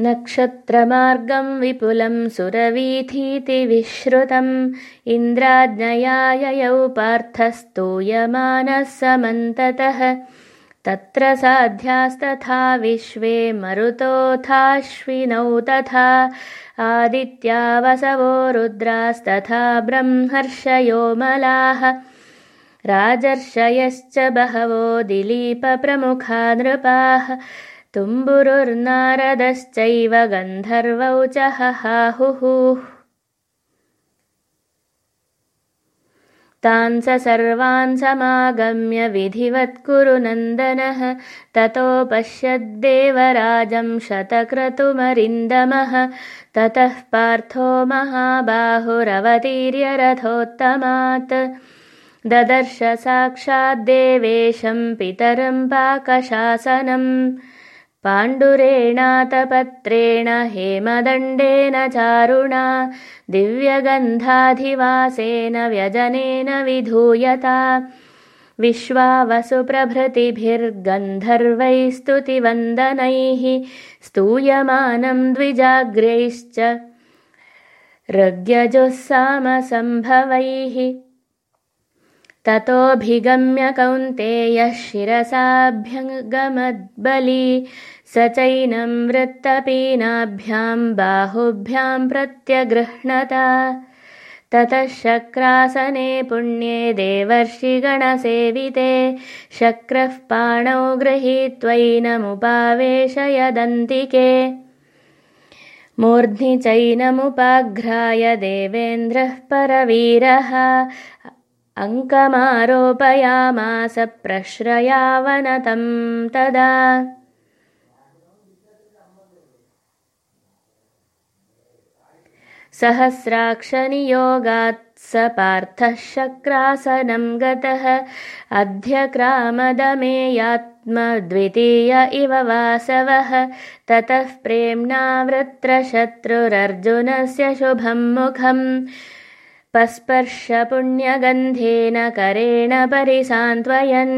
नक्षत्रमार्गं विपुलं सुरवीथीति विश्रुतम् इन्द्राज्ञयाययौ पार्थस्तूयमानः समन्ततः तत्र साध्यास्तथा विश्वे मरुतोऽथाश्विनौ तथा आदित्यावसवो रुद्रास्तथा ब्रह्मर्षयो मलाः। राजर्षयश्च बहवो दिलीपप्रमुखा नृपाः तुम्बुरुर्नारदश्चैव गन्धर्वौ च हहाहुः। तान् स सर्वान् समागम्य विधिवत् कुरु नन्दनः ततो पश्यद्देवराजं शतक्रतुमरिन्दमः। ततः पार्थो महाबाहुरवतीर्य रथोत्तमात् ददर्श साक्षाद्देवेशं पितरं पाकशासनम् पाण्डुरेणातपत्रेण हेमदण्डेन चारुणा दिव्यगन्धाधिवासेन व्यजनेन विधूयता। विश्वावसुप्रभृतिभिर्गन्धर्वैस्तुतिवन्दनैः स्तूयमानं द्विजाग्र्यैश्च रज्ञजुःसामसम्भवैः ततोऽभिगम्य कौन्तेयः शिरसाभ्यगमद्बली स चैनं वृत्तपीनाभ्यां बाहुभ्यां प्रत्यगृह्णता। ततः शक्रासने पुण्ये देवर्षिगणसेविते शक्रः पाणौ गृहीत्वैनमुपावेशयदन्तिके मूर्ध्नि चैनमुपाघ्राय देवेन्द्रः परवीरः अङ्कमारोपयामास प्रश्रयावनतं तदा। सहस्राक्षनियोगात् स पार्थः शक्रासनं गतः अध्यक्रामदमेयात्मद्वितीय इव वासवः ततः प्रेम्णावृत्रशत्रुरर्जुनस्य शुभं मुखम् पस्पर्श पुण्यगन्धेन करेण परिसान्त्वयन्